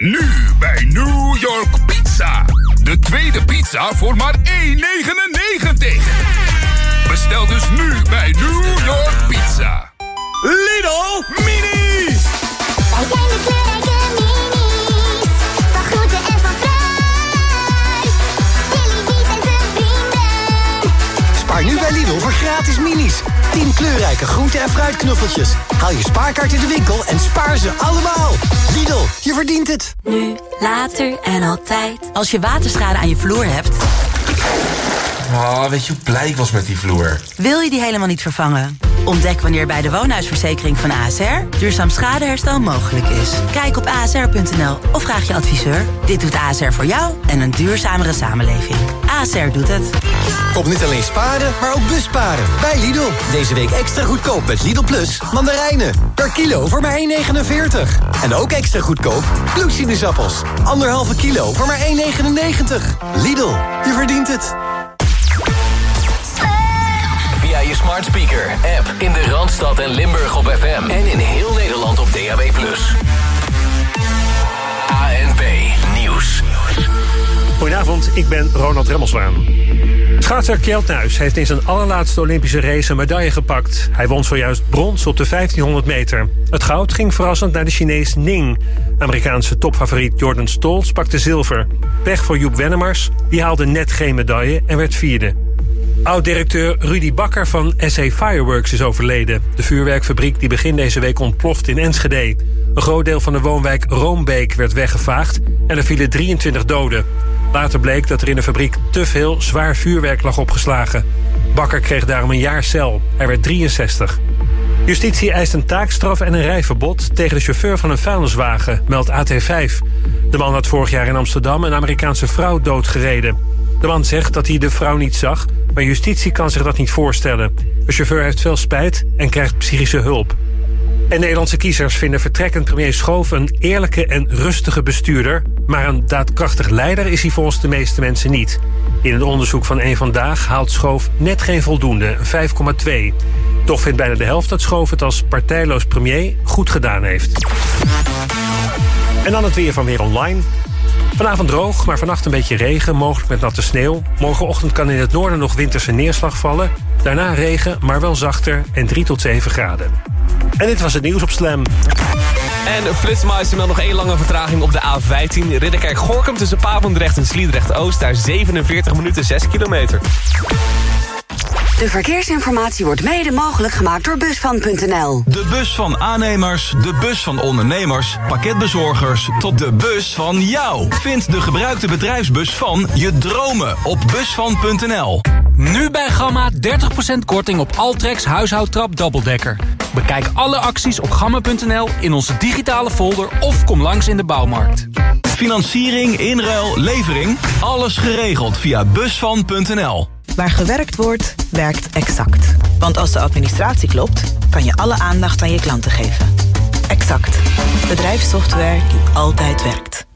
Nu bij New York Pizza. De tweede pizza voor maar 1,99. Bestel dus nu bij New York Pizza. Lidl Mini! Wij zijn de Spaar nu bij Lidl voor gratis minis. 10 kleurrijke groente- en fruitknuffeltjes. Haal je spaarkaart in de winkel en spaar ze allemaal. Lidl, je verdient het. Nu, later en altijd. Als je waterschade aan je vloer hebt, Oh, weet je hoe blij ik was met die vloer? wil je die helemaal niet vervangen. Ontdek wanneer bij de woonhuisverzekering van ASR duurzaam schadeherstel mogelijk is. Kijk op asr.nl of vraag je adviseur. Dit doet ASR voor jou en een duurzamere samenleving. ASR doet het. Kom niet alleen sparen, maar ook busparen. Bij Lidl. Deze week extra goedkoop met Lidl Plus mandarijnen. Per kilo voor maar 1,49. En ook extra goedkoop bloedsinusappels. Anderhalve kilo voor maar 1,99. Lidl, je verdient het. Via je smart speaker, app in de Randstad en Limburg op FM. En in heel Nederland op DAB+. Goedenavond, ik ben Ronald Remmelswaan. Schaatser Kjeld Nuis heeft in zijn allerlaatste Olympische race een medaille gepakt. Hij won zojuist brons op de 1500 meter. Het goud ging verrassend naar de Chinees Ning. Amerikaanse topfavoriet Jordan Stolz pakte zilver. Pech voor Joep Wennemars, die haalde net geen medaille en werd vierde. Oud-directeur Rudy Bakker van SA Fireworks is overleden. De vuurwerkfabriek die begin deze week ontploft in Enschede. Een groot deel van de woonwijk Roombeek werd weggevaagd en er vielen 23 doden. Later bleek dat er in de fabriek te veel zwaar vuurwerk lag opgeslagen. Bakker kreeg daarom een jaar cel. Hij werd 63. Justitie eist een taakstraf en een rijverbod tegen de chauffeur van een vuilniswagen, meldt AT5. De man had vorig jaar in Amsterdam een Amerikaanse vrouw doodgereden. De man zegt dat hij de vrouw niet zag, maar justitie kan zich dat niet voorstellen. De chauffeur heeft veel spijt en krijgt psychische hulp. En Nederlandse kiezers vinden vertrekkend premier Schoof een eerlijke en rustige bestuurder. Maar een daadkrachtig leider is hij volgens de meeste mensen niet. In een onderzoek van één Vandaag haalt Schoof net geen voldoende, een 5,2. Toch vindt bijna de helft dat Schoof het als partijloos premier goed gedaan heeft. En dan het weer van Weer Online. Vanavond droog, maar vannacht een beetje regen, mogelijk met natte sneeuw. Morgenochtend kan in het noorden nog winterse neerslag vallen. Daarna regen, maar wel zachter en 3 tot 7 graden. En dit was het nieuws op Slam. En Flitsmeister meldt nog één lange vertraging op de A15. Ridderkerk-Gorkum tussen Papendrecht en Sliedrecht-Oost. Daar 47 minuten 6 kilometer. De verkeersinformatie wordt mede mogelijk gemaakt door Busvan.nl. De bus van aannemers, de bus van ondernemers, pakketbezorgers... tot de bus van jou. Vind de gebruikte bedrijfsbus van je dromen op busvan.nl. Nu bij Gamma 30% korting op Altrex huishoudtrap dubbeldekker. Bekijk alle acties op gamma.nl in onze digitale folder of kom langs in de bouwmarkt. Financiering, inruil, levering, alles geregeld via busvan.nl. Waar gewerkt wordt, werkt exact. Want als de administratie klopt, kan je alle aandacht aan je klanten geven. Exact. Bedrijfssoftware die altijd werkt.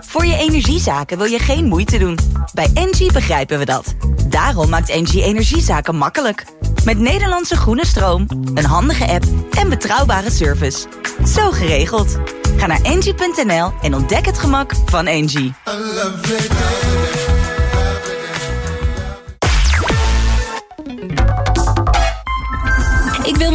Voor je energiezaken wil je geen moeite doen. Bij Engie begrijpen we dat. Daarom maakt Engie energiezaken makkelijk. Met Nederlandse groene stroom, een handige app en betrouwbare service. Zo geregeld. Ga naar engie.nl en ontdek het gemak van Engie.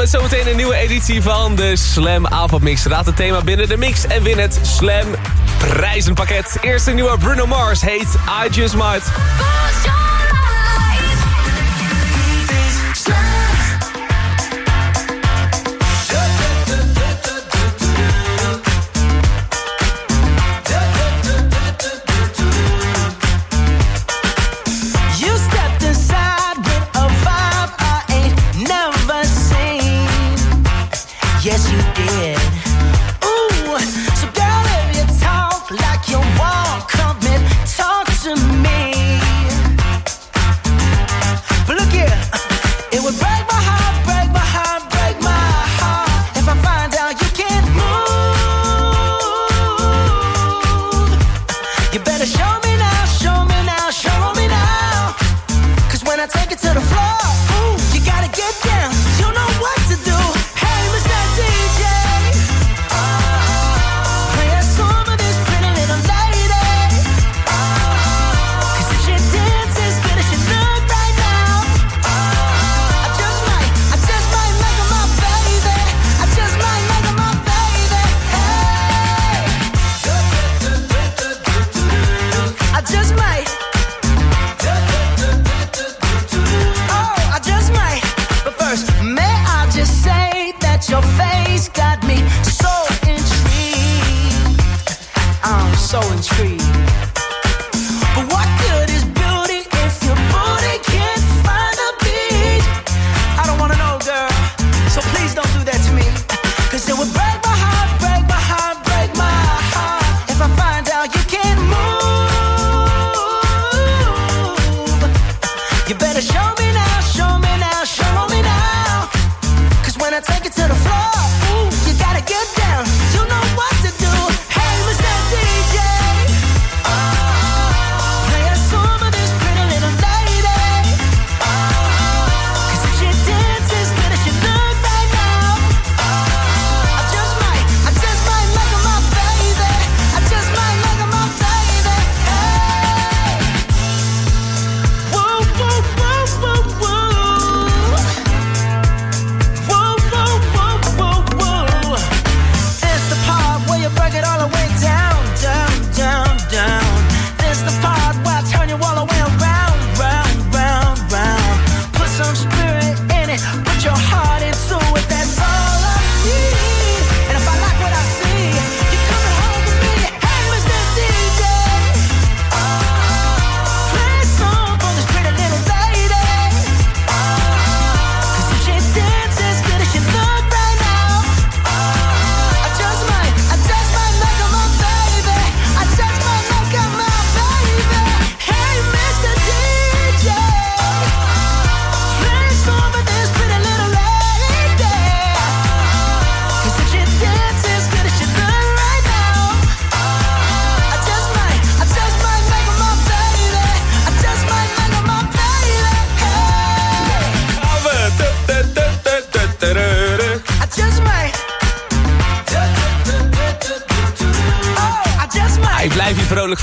met zometeen een nieuwe editie van de Slam Avondmix. Raad het thema binnen de mix en win het Slam prijzenpakket. Eerste nieuwe Bruno Mars heet I Just Might.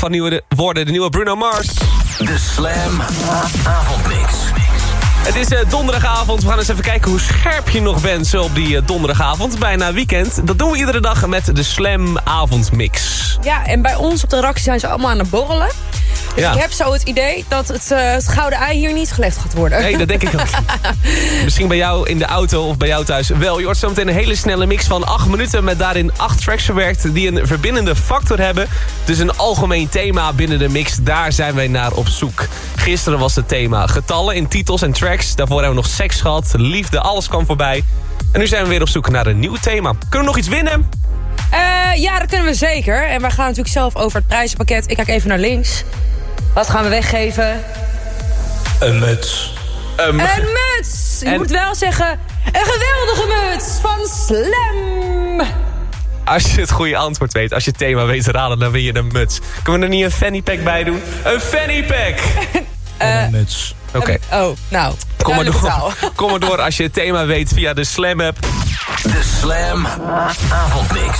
Van nieuwe worden. De nieuwe Bruno Mars. De Slam Avondmix. Het is eh, donderdagavond. We gaan eens even kijken hoe scherp je nog bent zo op die eh, donderdagavond. Bijna weekend. Dat doen we iedere dag met de Slam Avondmix. Ja, en bij ons op de redactie zijn ze allemaal aan het borrelen. Dus Ja. ik heb zo het idee dat het, eh, het gouden ei hier niet gelegd gaat worden. Nee, dat denk ik ook. Misschien bij jou in de auto of bij jou thuis wel. Je hoort zo meteen een hele snelle mix van 8 minuten... met daarin 8 tracks verwerkt die een verbindende factor hebben. Dus een algemeen thema binnen de mix, daar zijn wij naar op zoek. Gisteren was het thema getallen in titels en tracks. Daarvoor hebben we nog seks gehad, liefde, alles kwam voorbij. En nu zijn we weer op zoek naar een nieuw thema. Kunnen we nog iets winnen? Eh, ja, dat kunnen we zeker. En wij gaan natuurlijk zelf over het prijzenpakket. Ik kijk even naar links. Wat gaan we weggeven? Een muts. Een, Een muts! Je En- moet wel zeggen, een geweldige muts van Slam. Als je het goede antwoord weet, als je het thema weet te raden, dan win je een muts. Kunnen we er niet een fanny pack bij doen? Een fanny pack! een muts. Oké. Oh, nou. Kom maar, door. Kom maar door als je het thema weet via de Slam app. De Slam Avondmix.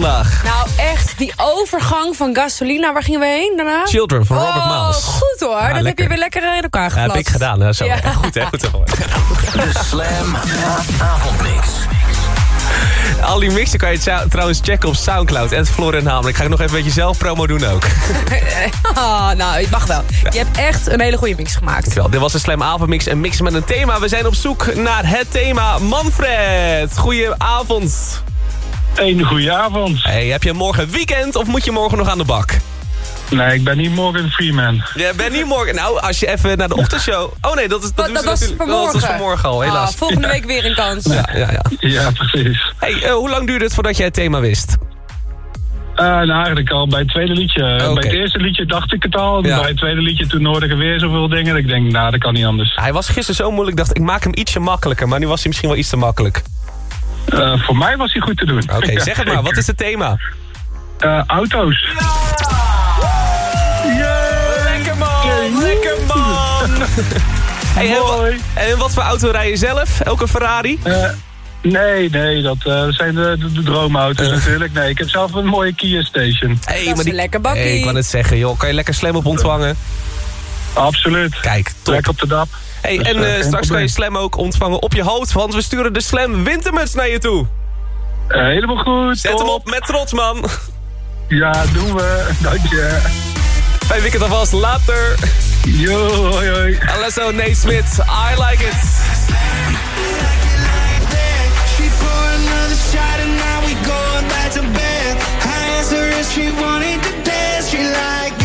vandaag. Nou, echt, die overgang van Gasolina, waar gingen we heen daarna? Children van Robert Oh, Miles. goed hoor. dat heb je weer lekker in elkaar Ja, geplast. heb ik gedaan. hè, Zo. Ja. Goed, hè? Goed zo. De Slam avondmix. Al die mixen kan je trouwens checken op Soundcloud. En Floor en Namelijk. Ga ik nog even een beetje zelf promo doen ook. Ah, nou, het mag wel. Je hebt echt een hele goede mix gemaakt. Dankjewel. Dit was de Slam Avondmix. Een mix met een thema. We zijn op zoek naar het thema Manfred. Goedenavond. Een goede avond. Hey, heb je morgen weekend of moet je morgen nog aan de bak? Nee, ik ben niet Morgan Freeman. Je bent niet morgen. Nou, als je even naar de ochtendshow. Oh nee, dat is dat, Dat, was natuurlijk- vanmorgen. Dat was vanmorgen al, helaas. Ah, volgende week weer een kans. Ja, ja, ja. Ja, precies. Hey, eh, hoe lang duurde het voordat jij het thema wist? Eh, nou, eigenlijk al bij het tweede liedje. Oké. Bij het eerste liedje dacht ik het al. Ja. Bij het tweede liedje toen hoorde ik weer zoveel dingen. dat Ik denk, nou, dat kan niet anders. Hij was gisteren zo moeilijk. Ik dacht, ik maak hem ietsje makkelijker. Maar nu was hij misschien wel iets te makkelijk. Eh, voor mij was hij goed te doen. Oké, zeg het maar. Wat is het thema? Eh, auto's. Lekker man, lekker man. Hey, en, wa- en wat voor auto rij je zelf? Elke Ferrari? Eh, nee, nee, dat eh, zijn de, de, de droomauto's natuurlijk. Nee, ik heb zelf een mooie Kia Station. Hey, Dat is een lekker bakkie. Hey, ik wou net zeggen, joh. Kan je lekker slam op ontvangen? Absoluut. Kijk, top. Lekker op de dap. Hey, Dus, en eh, eh, straks kan je slam ook ontvangen op je hoofd. Want we sturen de slam wintermuts naar je toe. Eh, helemaal goed. Zet hem op met trots, man. Ja, doen we. Dank je. Fijn weekend alvast. Later. Yo, hoi, hoi. Alesso Nate Smith. I like it. She pour another shot and now we going back to bed. I asked her if she wanted to dance. She like,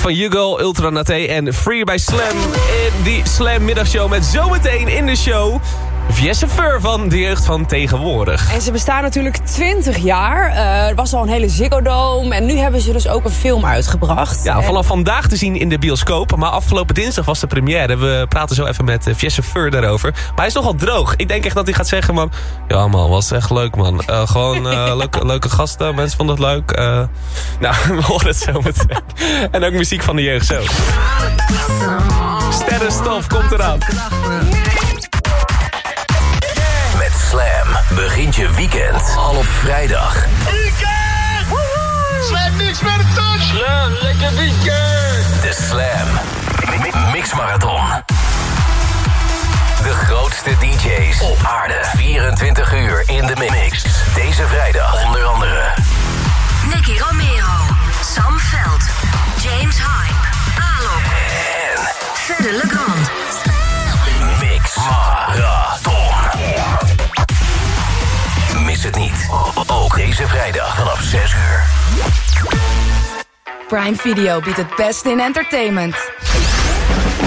van Hugo, Ultra Naté en Free by Slam. In die Slam middagshow met zometeen in de show... Viesse Fur van de jeugd van tegenwoordig. En ze bestaan natuurlijk 20 jaar. Eh, er was al een hele Ziggo Dome. En nu hebben ze dus ook een film uitgebracht. Ja, En- vanaf vandaag te zien in de bioscoop. Maar afgelopen dinsdag was de première. We praten zo even met uh, Viesse Fur daarover. Maar hij is nogal droog. Ik denk echt dat hij gaat zeggen, man... Ja man, was echt leuk, man. Eh, gewoon eh, leuke, leuke gasten. Mensen vonden het leuk. Eh, nou, we horen het zo meteen. En ook muziek van de jeugd zo. Sterrenstof komt eraan. Begint je weekend al op vrijdag. Slam niks met een touch. Slam, lekker weekend. De Slam Mi- Mix Marathon. De grootste DJ's op aarde. 24 uur in de mix. Deze vrijdag onder andere Nicky Romero, Sam Veld, James Hype, Alok en Fede Legrand. Het niet. Ook deze vrijdag vanaf 6 uur. Prime Video biedt het beste in entertainment.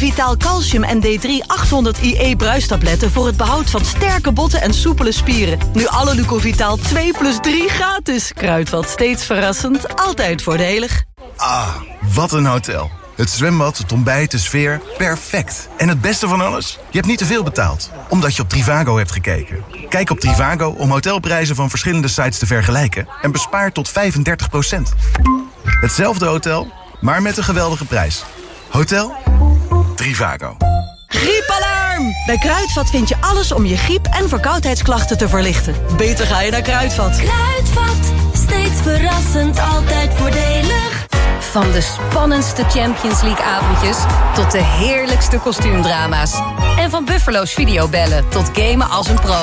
Lucovitaal Calcium en D3 800 IE bruistabletten... voor het behoud van sterke botten en soepele spieren. Nu alle Lucovitaal 2 plus 3 gratis. Kruidvat, steeds verrassend, altijd voordelig. Ah, wat een hotel. Het zwembad, het ontbijt, de sfeer, perfect. En het beste van alles? Je hebt niet te veel betaald, omdat je op Trivago hebt gekeken. Kijk op Trivago om hotelprijzen van verschillende sites te vergelijken... en bespaar tot 35% Hetzelfde hotel, maar met een geweldige prijs. Hotel Trivago. Griepalarm! Bij Kruidvat vind je alles om je griep- en verkoudheidsklachten te verlichten. Beter ga je naar Kruidvat. Kruidvat, steeds verrassend, altijd voordelig. Van de spannendste Champions League avondjes tot de heerlijkste kostuumdrama's. En van Buffalo's videobellen tot gamen als een pro.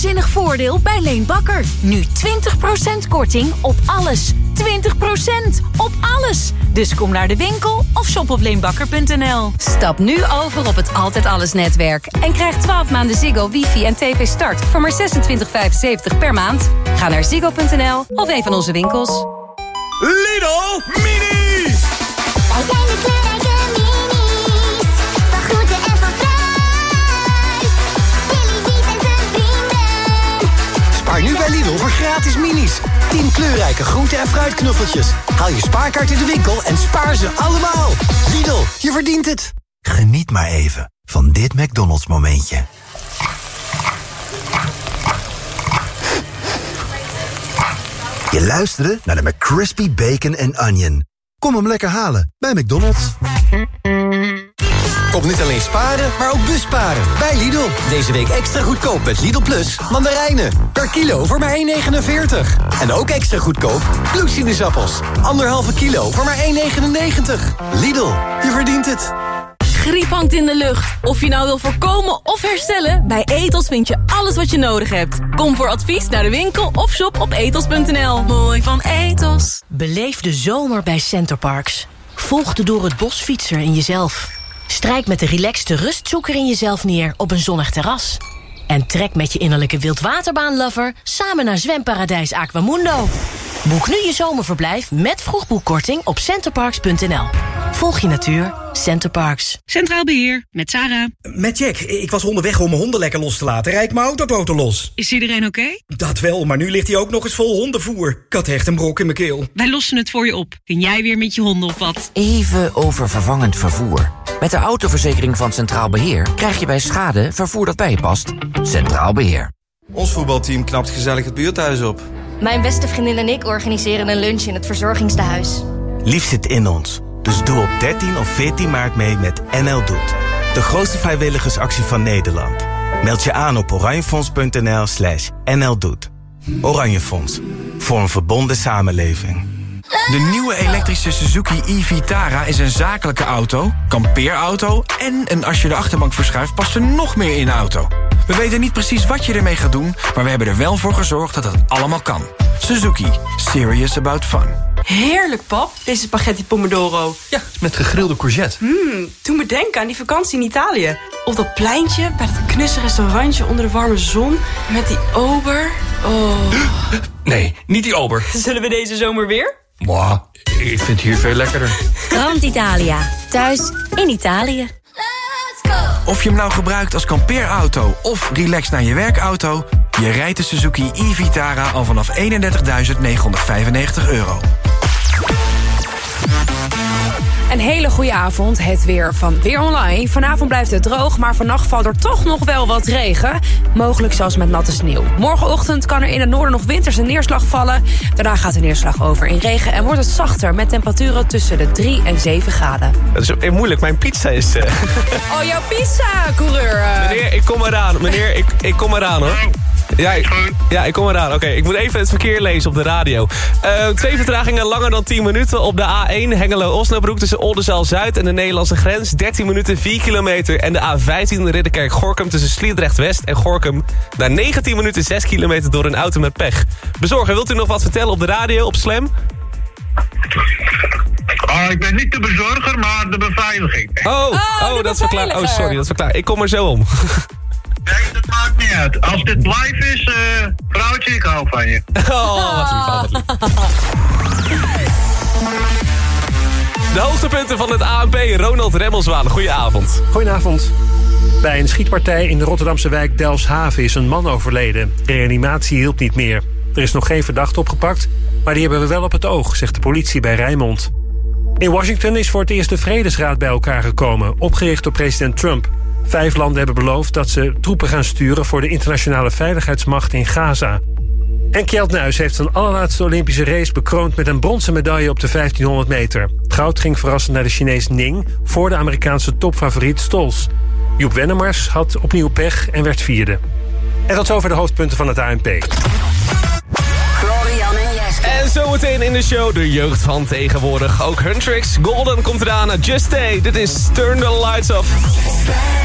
Woonzinnig voordeel bij Leen Bakker. Nu 20% korting op alles. 20% op alles. Dus kom naar de winkel of shop op leenbakker.nl. Stap nu over op het Altijd Alles netwerk. En krijg 12 maanden Ziggo, wifi en tv start voor maar 26,75 per maand. Ga naar ziggo.nl of een van onze winkels. Lidl Mini. Wij zijn de kleurrijke gratis minis. 10 kleurrijke groente- en fruitknuffeltjes. Haal je spaarkaart in de winkel en spaar ze allemaal. Lidl, je verdient het. Geniet maar even van dit McDonald's momentje. Je luisterde naar de McCrispy Bacon and Onion. Kom hem lekker halen bij McDonald's. Kom niet alleen sparen, maar ook busparen. Bij Lidl. Deze week extra goedkoop met Lidl Plus mandarijnen. Per kilo voor maar 1,49. En ook extra goedkoop bloedsinusappels. Anderhalve kilo voor maar 1,99. Lidl, je verdient het. Griep hangt in de lucht. Of je nou wil voorkomen of herstellen, bij Etos vind je alles wat je nodig hebt. Kom voor advies naar de winkel of shop op etos.nl. Mooi van Etos. Beleef de zomer bij Centerparks. Volg de door het bos fietser in jezelf. Strijk met de relaxte rustzoeker in jezelf neer op een zonnig terras. En trek met je innerlijke wildwaterbaanlover samen naar zwemparadijs Aquamundo. Boek nu je zomerverblijf met vroegboekkorting op centerparks.nl. Volg je natuur, Centerparks. Centraal Beheer, met Sarah. Met Jack. Ik was onderweg om mijn honden lekker los te laten. Rijd mijn autoboten los. Is iedereen oké? Dat wel, maar nu ligt hij ook nog eens vol hondenvoer. Ik had echt een brok in mijn keel. Wij lossen het voor je op. Kun jij weer met je honden op wat? Even over vervangend vervoer. Met de autoverzekering van Centraal Beheer krijg je bij schade vervoer dat bij je past. Centraal Beheer. Ons voetbalteam knapt gezellig het buurthuis op. Mijn beste vriendin en ik organiseren een lunch in het verzorgingstehuis. Lief zit in ons. Dus doe op 13 of 14 maart mee met NL Doet. De grootste vrijwilligersactie van Nederland. Meld je aan op oranjefonds.nl slash NL Doet. Oranje Fonds. Voor een verbonden samenleving. De nieuwe elektrische Suzuki e-Vitara is een zakelijke auto, kampeerauto... en een als je de achterbank verschuift past er nog meer in de auto. We weten niet precies wat je ermee gaat doen... maar we hebben er wel voor gezorgd dat het allemaal kan. Suzuki. Serious about fun. Heerlijk, pap, deze spaghetti pomodoro. Ja, met gegrilde courgette. Mmm, toen me denken aan die vakantie in Italië. Op dat pleintje, bij dat knusse restaurantje onder de warme zon... met die ober. Oh. Nee, niet die ober. Zullen we deze zomer weer? Mwah, ik vind het hier veel lekkerder. Grand Italia. Thuis in Italië. Of je hem nou gebruikt als kampeerauto of relax naar je werkauto... je rijdt de Suzuki e-Vitara al vanaf 31.995 euro. Een hele goede avond. Het weer van Weer Online. Vanavond blijft het droog, maar vannacht valt er toch nog wel wat regen. Mogelijk zelfs met natte sneeuw. Morgenochtend kan er in het noorden nog winterse neerslag vallen. Daarna gaat de neerslag over in regen en wordt het zachter... met temperaturen tussen de 3 en 7 graden. Dat is moeilijk, mijn pizza is... eh, Oh, jouw pizza-coureur. eh. Meneer, ik kom eraan. Meneer, ik, ik kom eraan hoor. Ja, ik, ja, ik kom eraan. Oké, ik moet even het verkeer lezen op de radio. Eh, twee vertragingen langer dan 10 minuten op de A1 Hengelo-Osnabroek... tussen Oldenzaal-Zuid en de Nederlandse grens. 13 minuten, 4 kilometer. En de A15 Ridderkerk-Gorkum tussen Sliedrecht-West en Gorkum. Na 19 minuten, 6 kilometer door een auto met pech. Bezorger, wilt u nog wat vertellen op de radio, op Slam? Oh, ik ben niet de bezorger, maar de beveiliging. Oh, oh, dat is verklaar. Oh, sorry, dat is verklaar. Ik kom er zo om. Nee, dat maakt niet uit. Als dit live is, eh vrouwtje, ik hou van je. Oh, wat lief, wat lief. De hoogtepunten van het ANP, Ronald Remmelswaan. Goedenavond. Goedenavond. Bij een schietpartij in de Rotterdamse wijk Delfshaven is een man overleden. Reanimatie hielp niet meer. Er is nog geen verdachte opgepakt, maar die hebben we wel op het oog, zegt de politie bij Rijnmond. In Washington is voor het eerst de Vredesraad bij elkaar gekomen, opgericht door president Trump. Vijf landen hebben beloofd dat ze troepen gaan sturen voor de internationale veiligheidsmacht in Gaza. En Kjeld Nuis heeft zijn allerlaatste Olympische race bekroond met een bronzen medaille op de 1500 meter. Het goud ging verrassend naar de Chinees Ning voor de Amerikaanse topfavoriet Stols. Joep Wennemars had opnieuw pech en werd vierde. En tot zover de hoofdpunten van het ANP. Florian en Jeske. En zometeen in de show de jeugd van tegenwoordig. Ook Huntrix, Golden komt eraan. Just Stay, dit is Turn the Lights Off.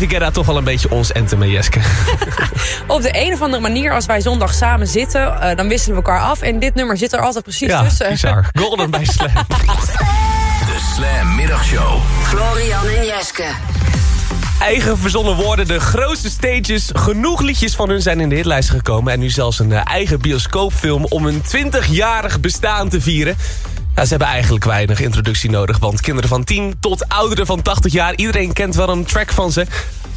En Guetta toch wel een beetje ons anthem, Jeske. Op de een of andere manier, als wij zondag samen zitten... eh, dan wisselen we elkaar af. En dit nummer zit er altijd precies Ja, tussen. bizar. Golden bij Slam. De Slam Middagshow. Florian en Jeske. Eigen verzonnen woorden, de grootste stages. Genoeg liedjes van hun zijn in de hitlijsten gekomen. En nu zelfs een eh, eigen bioscoopfilm om een 20-jarig bestaan te vieren. Ze hebben eigenlijk weinig introductie nodig. Want kinderen van 10 tot ouderen van 80 jaar... iedereen kent wel een track van ze.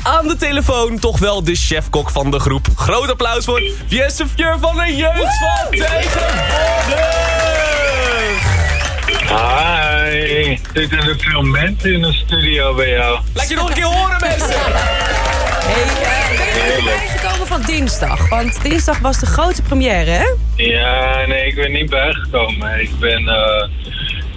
Aan de telefoon toch wel de chefkok van de groep. Groot applaus voor Jesse Fjeur van de jeugd van Tegenwoordig. Hi. Zitten er veel mensen in de studio bij jou? Laat je nog een keer horen, mensen. Hey, ben je bijgekomen van dinsdag? Want dinsdag was de grote première, hè? Ja, nee, ik ben niet bijgekomen. Ik ben... eh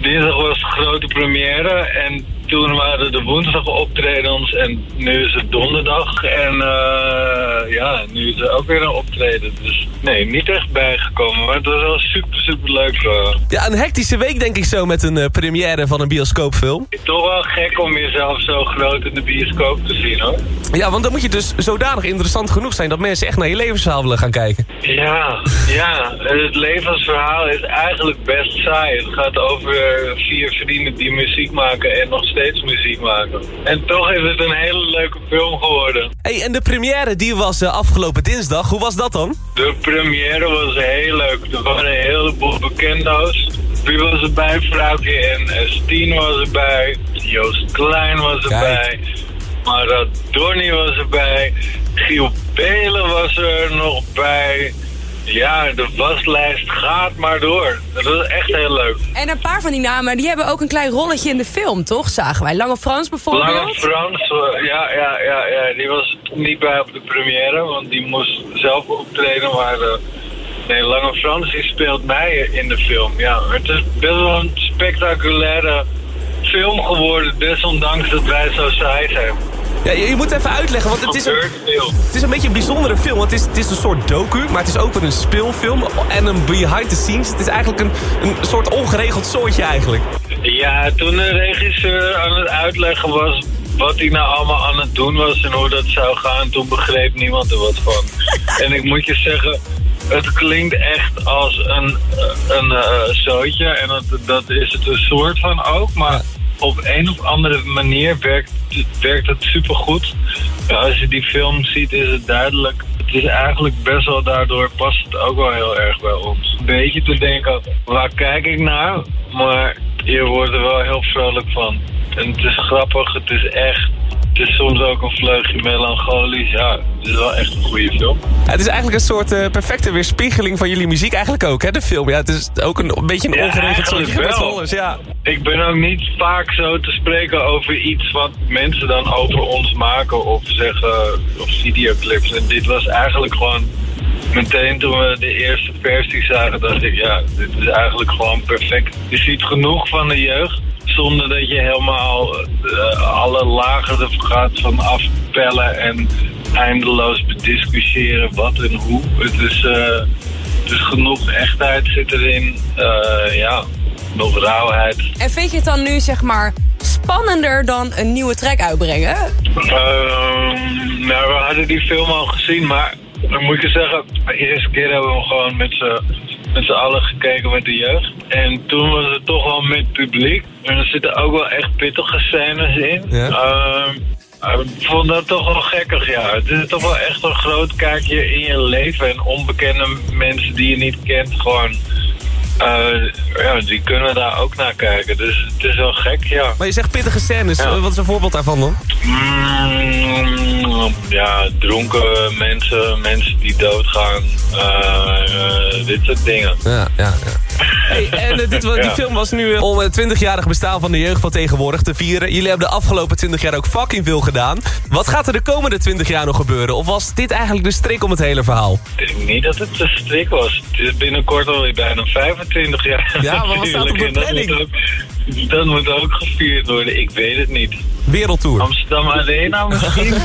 dinsdag was de grote première en toen waren de woensdag optredens en nu is het donderdag. En eh, ja, nu is er ook weer een optreden. Dus nee, niet echt bijgekomen, maar het was wel super, super leuk. eh. Ja, een hectische week denk ik zo met een eh, première van een bioscoopfilm. Toch wel gek om jezelf zo groot in de bioscoop te zien hoor. Ja, want dan moet je dus zodanig interessant genoeg zijn... dat mensen echt naar je levensverhaal willen gaan kijken. Ja, ja. Het levensverhaal is eigenlijk best saai. Het gaat over vier vrienden die muziek maken en nog steeds muziek maken. En toch is het een hele leuke film geworden. hey, en de première die was eh, afgelopen dinsdag. Hoe was dat dan? De première was heel leuk. Er waren een heleboel bekendo's. Wie was erbij? Vrouwtje en Stien was erbij. Joost Klein was erbij. Maradoni was erbij. Giel Belen was er nog bij. Ja, de waslijst gaat maar door. Dat was echt heel leuk. En een paar van die namen, die hebben ook een klein rolletje in de film, toch? Zagen wij. Lange Frans bijvoorbeeld. Lange Frans, ja, ja, ja, ja, die was niet bij op de première, want die moest zelf optreden. Maar eh, nee, Lange Frans die speelt mij in de film. Ja, het is best wel een spectaculaire film geworden, desondanks dat wij zo saai zijn. Ja, je, je moet even uitleggen, want het is, een, het is een beetje een bijzondere film. Want het is, het is een soort docu, maar het is ook weer een speelfilm en een behind the scenes. Het is eigenlijk een, een soort ongeregeld soortje eigenlijk. Ja, toen de regisseur aan het uitleggen was wat hij nou allemaal aan het doen was en hoe dat zou gaan, toen begreep niemand er wat van. en ik moet je zeggen, het klinkt echt als een, een eh, zootje en dat, dat is het een soort van ook, maar op een of andere manier werkt, werkt het supergoed. Als je die film ziet is het duidelijk. Het is eigenlijk best wel daardoor past het ook wel heel erg bij ons. Een beetje te denken, waar kijk ik naar? Maar je wordt er wel heel vrolijk van. En het is grappig, het is echt. Het is soms ook een vleugje melancholisch. Ja, het is wel echt een goede film. Ja, het is eigenlijk een soort eh, perfecte weerspiegeling van jullie muziek eigenlijk ook, hè, de film. Ja, het is ook een, een beetje een Ja, ongeregeld soortje met alles, ja. Ik ben ook niet vaak zo te spreken over iets wat mensen dan over ons maken of zeggen, of videoclips. En dit was eigenlijk gewoon, meteen toen we de eerste versie zagen, dacht ik, ja, dit is eigenlijk gewoon perfect. Je ziet genoeg van de jeugd, zonder dat je helemaal eh, alle lagen er gaat van afpellen en eindeloos bediscussiëren wat en hoe. Het is, het is genoeg echtheid zit erin, Eh, ja, nog rauwheid. En vind je het dan nu, zeg maar, spannender dan een nieuwe track uitbrengen? Ehm, eerder die film al gezien, maar dan moet ik je zeggen, de eerste keer hebben we gewoon met z'n met z'n allen gekeken met de jeugd. En toen was het toch wel met publiek. En er zitten ook wel echt pittige scènes in. Ehm, ik vond dat toch wel gekkig, ja. Het is toch wel echt een groot kaartje in je leven. En onbekende mensen die je niet kent, gewoon... eh, ja, die kunnen daar ook naar kijken. Dus het is wel gek, ja. Maar je zegt pittige scènes. Ja. Eh, Wat is een voorbeeld daarvan dan? Mm, ja, dronken mensen, mensen die doodgaan, eh, eh, dit soort dingen. Ja, ja, ja. Hey, en dit, die Ja. film was nu om het 20-jarig bestaan van de jeugd van tegenwoordig te vieren. Jullie hebben de afgelopen 20 jaar ook fucking veel gedaan. Wat gaat er de komende 20 jaar nog gebeuren? Of was dit eigenlijk de strik om het hele verhaal? Ik denk niet dat het te strik was. Het is binnenkort alweer bijna 25 jaar. Ja, maar wat staat op de planning? Dat moet ook gevierd worden. Ik weet het niet. Wereldtour. Amsterdam Arena misschien?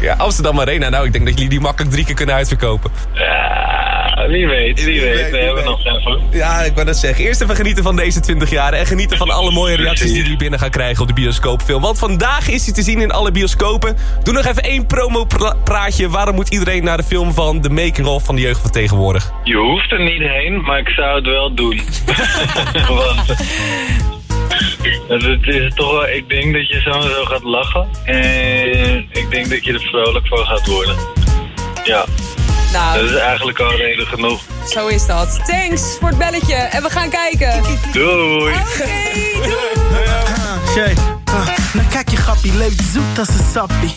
Ja, Amsterdam Arena. Nou, ik denk dat jullie die makkelijk drie keer kunnen uitverkopen. ja, wie weet, wie weet. We hebben nog even. Ja, ik wou dat zeggen. Eerst even genieten van deze 20 jaar. En genieten van alle mooie reacties die jullie binnen gaan krijgen op de bioscoopfilm. Want vandaag is hij te zien in alle bioscopen. Doe nog even één promo-praatje. Waarom moet iedereen naar de film van de making-of van de jeugd van tegenwoordig? Je hoeft er niet heen, maar ik zou het wel doen. Want het is toch wel, ik denk dat je zo en zo gaat lachen. En ik denk dat je er vrolijk van gaat worden. Ja, Nou, dat is eigenlijk al reden genoeg. zo is dat. Thanks voor het belletje. En we gaan kijken. Doei! Shit. Uh, nou kijk je grappie, leeft zoet als een sappie.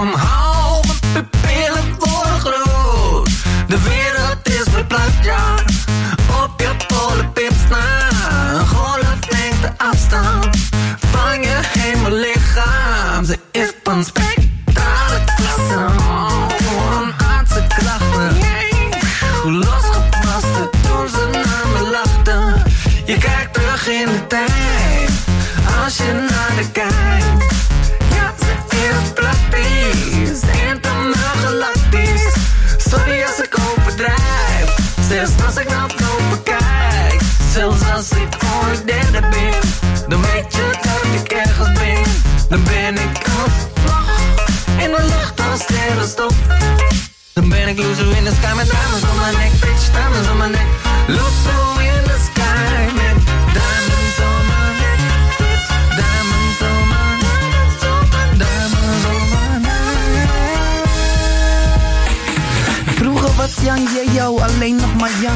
omhoog, mijn pupillen worden groot. De wereld is verplaatst, ja. Op je polenpips na. Een golf neemt de afstand van je hemellichaam. Ze is van spectrale Als ik ooit derde ben, dan weet je dat ik ergens ben. Dan ben ik als vlag in de lucht als sterrenstof. Dan ben ik loser in the sky met diamonds on my neck, bitch, diamonds on my neck. Loser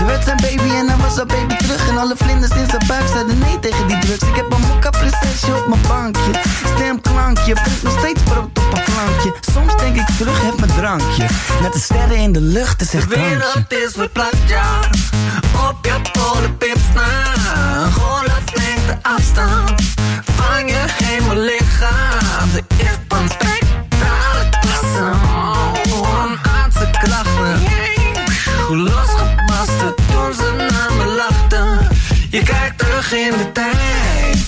Ze werd zijn baby en hij was haar baby terug. En alle vlinders in zijn buik zeiden nee tegen die drugs. Ik heb een mokka prinsesje op mijn bankje. Stemklankje, brengt nog steeds brood op een plankje. Soms denk ik terug, heb mijn drankje. Met de sterren in de lucht, is De echt drankje. wereld is verplaatst, ja. Op je polenpips na. Golf neemt de afstand van je hemellichaam. Ze is van in de tijd,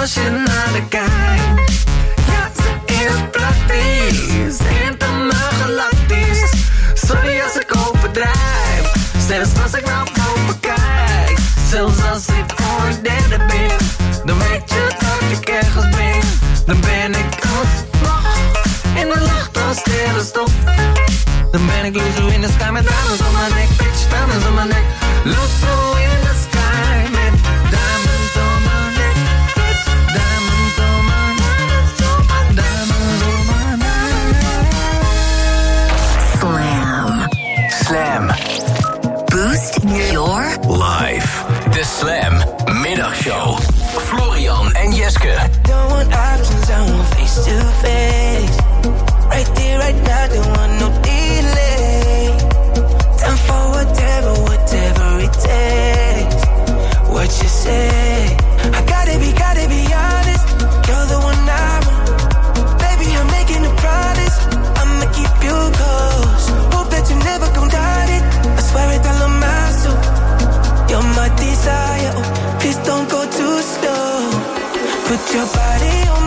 als je naar de kijkt. Ja, ze is praktisch, helemaal galactisch. Sorry als ik overdrijf, zelfs als ik naar boven kijk. Zelfs als ik ooit derde ben, dan weet je dat ik ergens ben. Dan ben ik als vlag in de lucht als sterrenstof. Dan ben ik loser in En Jeske. Don't want options, I want face to face. Right there, right now, don't want no delay. Time for whatever, whatever it takes. What you say? Your body on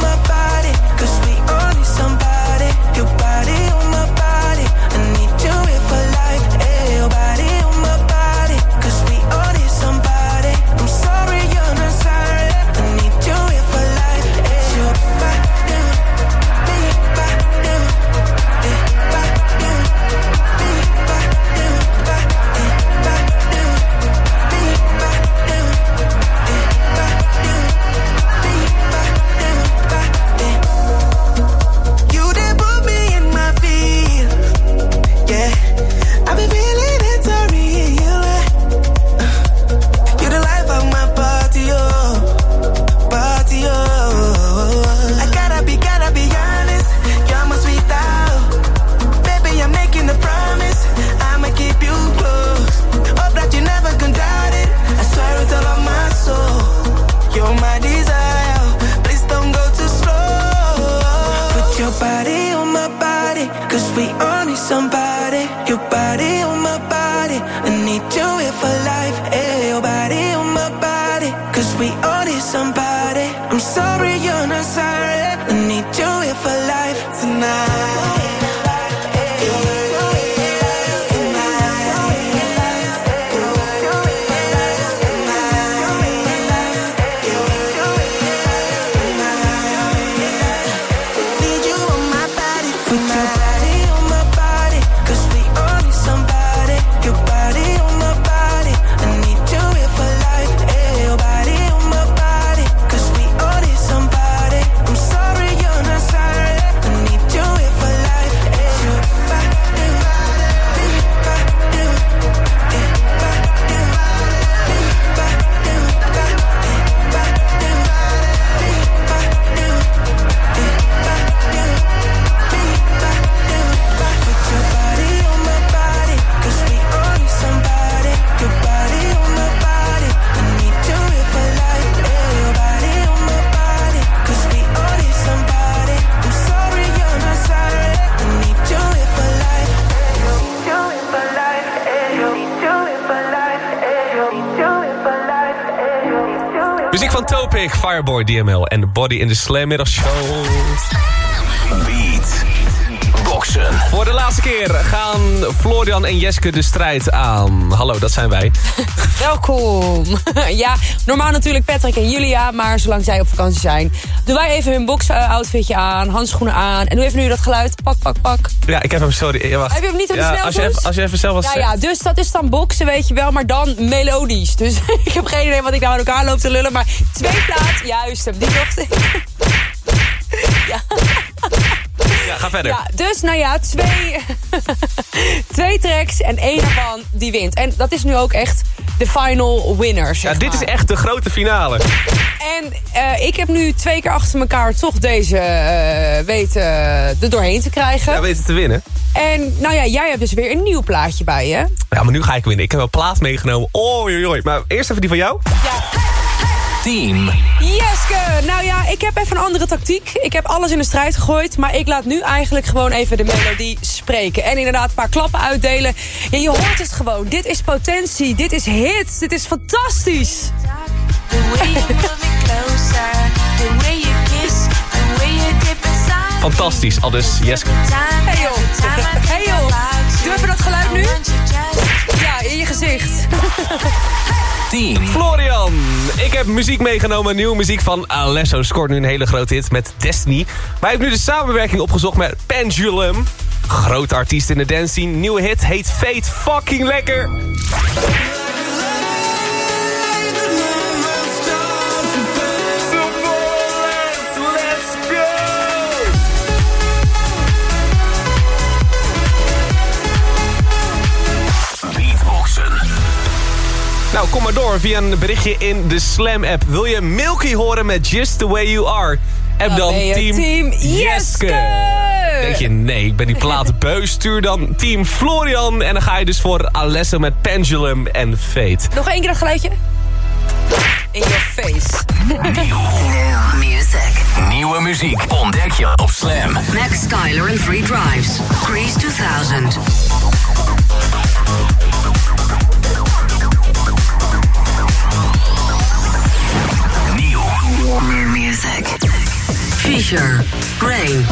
Fireboy, DML en Body in the Slam Middagshow. Beat. Boxen. Voor de laatste keer gaan Florian en Jeske de strijd aan. Hallo, dat zijn wij. Welkom. ja, normaal natuurlijk Patrick en Julia, maar zolang zij op vakantie zijn... doen wij even hun box-outfitje aan, handschoenen aan... en doe even nu dat geluid, pak, pak, pak. Ja, ik heb hem, sorry. Wacht. Heb je hem niet op de ja, als je, even, als je even zelf wat Ja, zegt. ja, dus dat is dan boksen, weet je wel, maar dan melodisch. Dus ik heb geen idee wat ik nou aan elkaar loop te lullen, maar twee plaat, juist, hem, die zocht ik. ja. Ja, ga verder. Ja, dus nou ja, twee, twee tracks en één ervan die wint. En dat is nu ook echt de final winner, zeg Ja, dit is echt de grote finale. En eh, ik heb nu twee keer achter elkaar toch deze eh, weten er doorheen te krijgen. Ja, weten te winnen. En nou ja, jij hebt dus weer een nieuw plaatje bij je. Ja, maar nu ga ik winnen. Ik heb wel plaat meegenomen. Oei, oei. Maar eerst even die van jou. Team. Jeske! Nou ja, ik heb even een andere tactiek. Ik heb alles in de strijd gegooid. Maar ik laat nu eigenlijk gewoon even de melodie spreken. En inderdaad een paar klappen uitdelen. Ja, je hoort het gewoon. Dit is potentie. Dit is hits. Dit is fantastisch. Fantastisch, al dus Jeske. Hey joh. Hey joh. Doe even dat geluid nu. Ja, in je gezicht. Team. Florian, ik heb muziek meegenomen. Nieuwe muziek van Alesso. Scoort nu een hele grote hit met Destiny. Maar hij heeft nu de samenwerking opgezocht met Pendulum. Grote artiest in de dance scene. Nieuwe hit heet Fate Fucking Lekker. Nou, kom maar door via een berichtje in de Slam-app. Wil je Milky horen met Just The Way You Are? App Dan Team, team Jeske. Denk je, nee, ik ben die platen beu. Stuur dan Team Florian. En dan ga je dus voor Alesso met Pendulum en Fate. Nog één keer dat geluidje. In your face. New music. Nieuwe muziek ontdek je op Slam. Max Styler and Free Drives. Grease 2000. New music. Fisher. Rain.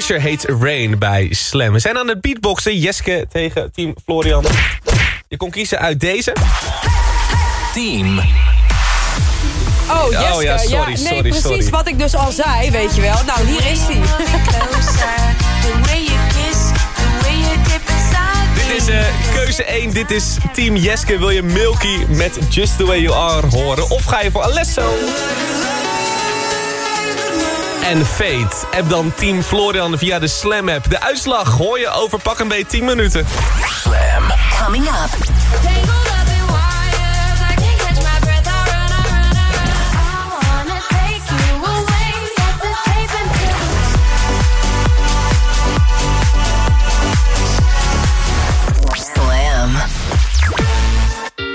Fisher heet Rain bij Slam. We zijn aan het beatboxen. Jeske tegen team Florian. Je kon kiezen uit deze. Team. Oh, Jeske. Oh ja, sorry, nee, sorry, precies sorry. wat ik dus al zei, weet je wel. Nou, hier is hij. Dit is eh, keuze 1. Dit is team Jeske. Wil je Milky met Just The Way You Are horen? Of ga je voor Alesso? En Fate. App dan team Florian via de Slam app. De uitslag hoor je over pak een beetje 10 minuten. Slam. Coming up. Slam.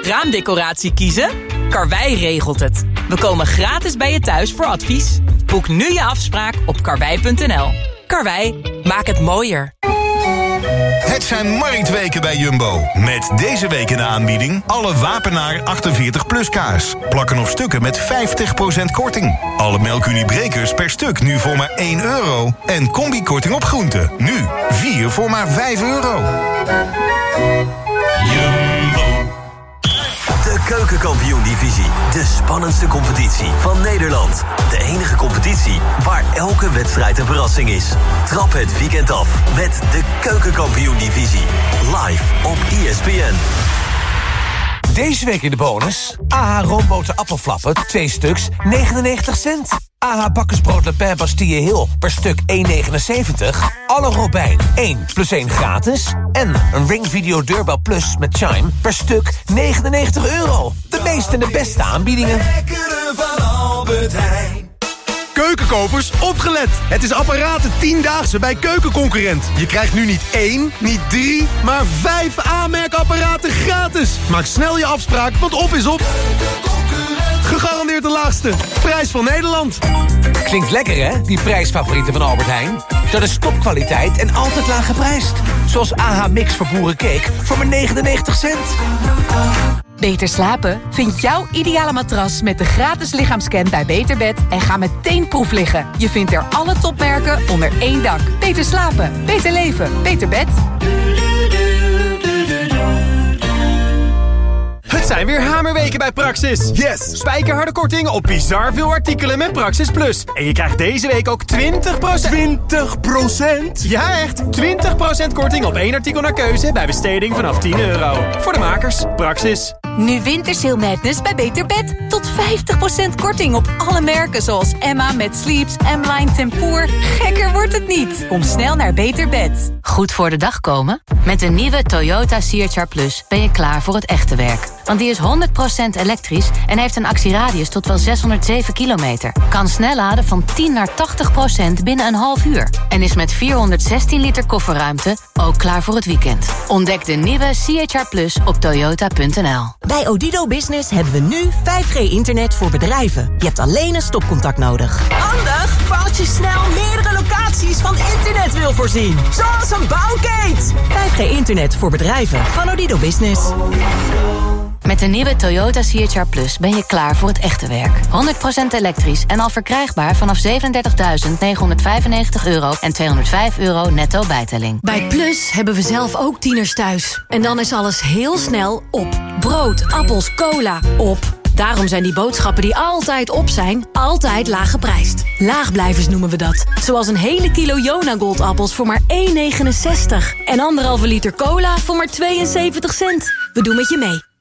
Raamdecoratie kiezen? Karwei regelt het. We komen gratis bij je thuis voor advies. Boek nu je afspraak op karwei.nl. Karwei, maak het mooier. Het zijn marktweken bij Jumbo. Met deze week in de aanbieding alle Wapenaar 48 plus kaas. Plakken of stukken met 50% korting. Alle melkuniebrekers per stuk nu voor maar 1 euro. En combikorting op groenten. Nu 4 voor maar 5 euro. Keukenkampioen-divisie. De spannendste competitie van Nederland. De enige competitie waar elke wedstrijd een verrassing is. Trap het weekend af met de keukenkampioen-divisie. Live op ESPN. Deze week in de bonus. AH roomboten appelflappen, 2 stuks, 99 cent. AH bakkersbrood Le Pen Bastille Hill per stuk 1,79. Alle Robijn 1 plus 1 gratis. En een Ring Video Deurbel Plus met Chime per stuk 99 euro. De meeste en de beste aanbiedingen. van Albert Heijn. Keukenkopers, opgelet! Het is apparaten 10-daagse bij Keukenconcurrent. Je krijgt nu niet één, niet drie, maar vijf aanmerkapparaten gratis. Maak snel je afspraak, want op is op. Gegarandeerd de laagste. Prijs van Nederland. Klinkt lekker hè, die prijsfavorieten van Albert Heijn? Dat is topkwaliteit en altijd laag geprijsd. Zoals AH Mix voor boerencake voor maar 99 cent. Beter slapen? Vind jouw ideale matras met de gratis lichaamscan bij Beterbed en ga meteen proef liggen. Je vindt er alle topmerken onder één dak. Beter slapen, beter leven, beter bed. Het zijn weer hamerweken bij Praxis. Yes! Spijkerharde korting op bizar veel artikelen met Praxis Plus. En je krijgt deze week ook 20%... 20%? Ja, echt! 20% korting op één artikel naar keuze bij besteding vanaf 10 euro. Voor de makers, Praxis. Nu Wintersale Madness bij Beter Bed. Tot 50% korting op alle merken zoals Emma met Sleeps, M-Line Tempoor. Gekker wordt het niet. Kom snel naar Beter Bed. Goed voor de dag komen? Met de nieuwe Toyota CHR Plus ben je klaar voor het echte werk. Want die is 100% elektrisch en heeft een actieradius tot wel 607 kilometer. Kan snel laden van 10 naar 80% binnen een half uur. En is met 416 liter kofferruimte ook klaar voor het weekend. Ontdek de nieuwe CHR Plus op toyota.nl. Bij Odido Business hebben we nu 5G-internet voor bedrijven. Je hebt alleen een stopcontact nodig. Handig voor als je snel meerdere locaties van internet wil voorzien. Zoals een bouwkate. 5G-internet voor bedrijven van Odido Business. Met de nieuwe Toyota CHR Plus ben je klaar voor het echte werk. 100% elektrisch en al verkrijgbaar vanaf 37.995 euro en 205 euro netto bijtelling. Bij Plus hebben we zelf ook tieners thuis. En dan is alles heel snel op. Brood, appels, cola, op. Daarom zijn die boodschappen die altijd op zijn, altijd laag geprijsd. Laagblijvers noemen we dat. Zoals een hele kilo Jona Goldappels voor maar 1,69. En anderhalve liter cola voor maar 72 cent. We doen met je mee.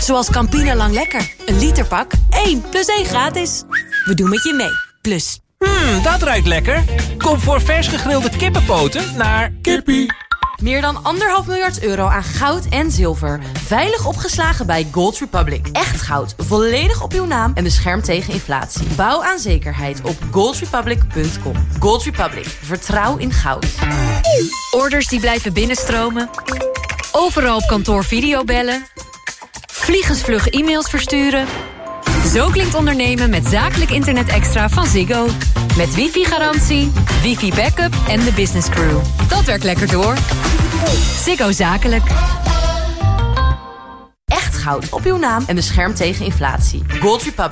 Zoals Campina Lang Lekker. Een literpak, 1 plus 1 gratis. We doen met je mee. Plus. Hmm, dat ruikt lekker. Kom voor vers gegrilde kippenpoten naar... Kippie. Meer dan anderhalf miljard euro aan goud en zilver. Veilig opgeslagen bij Gold Republic. Echt goud, volledig op uw naam en beschermd tegen inflatie. Bouw aan zekerheid op goldrepublic.com. Gold Republic, vertrouw in goud. Orders die blijven binnenstromen. Overal op kantoor videobellen. Vliegensvlug e-mails versturen. Zo klinkt ondernemen met zakelijk internet extra van Ziggo. Met wifi-garantie, wifi-backup en de business crew. Dat werkt lekker door. Ziggo Zakelijk. Echt goud op uw naam en beschermd tegen inflatie. Gold Republic.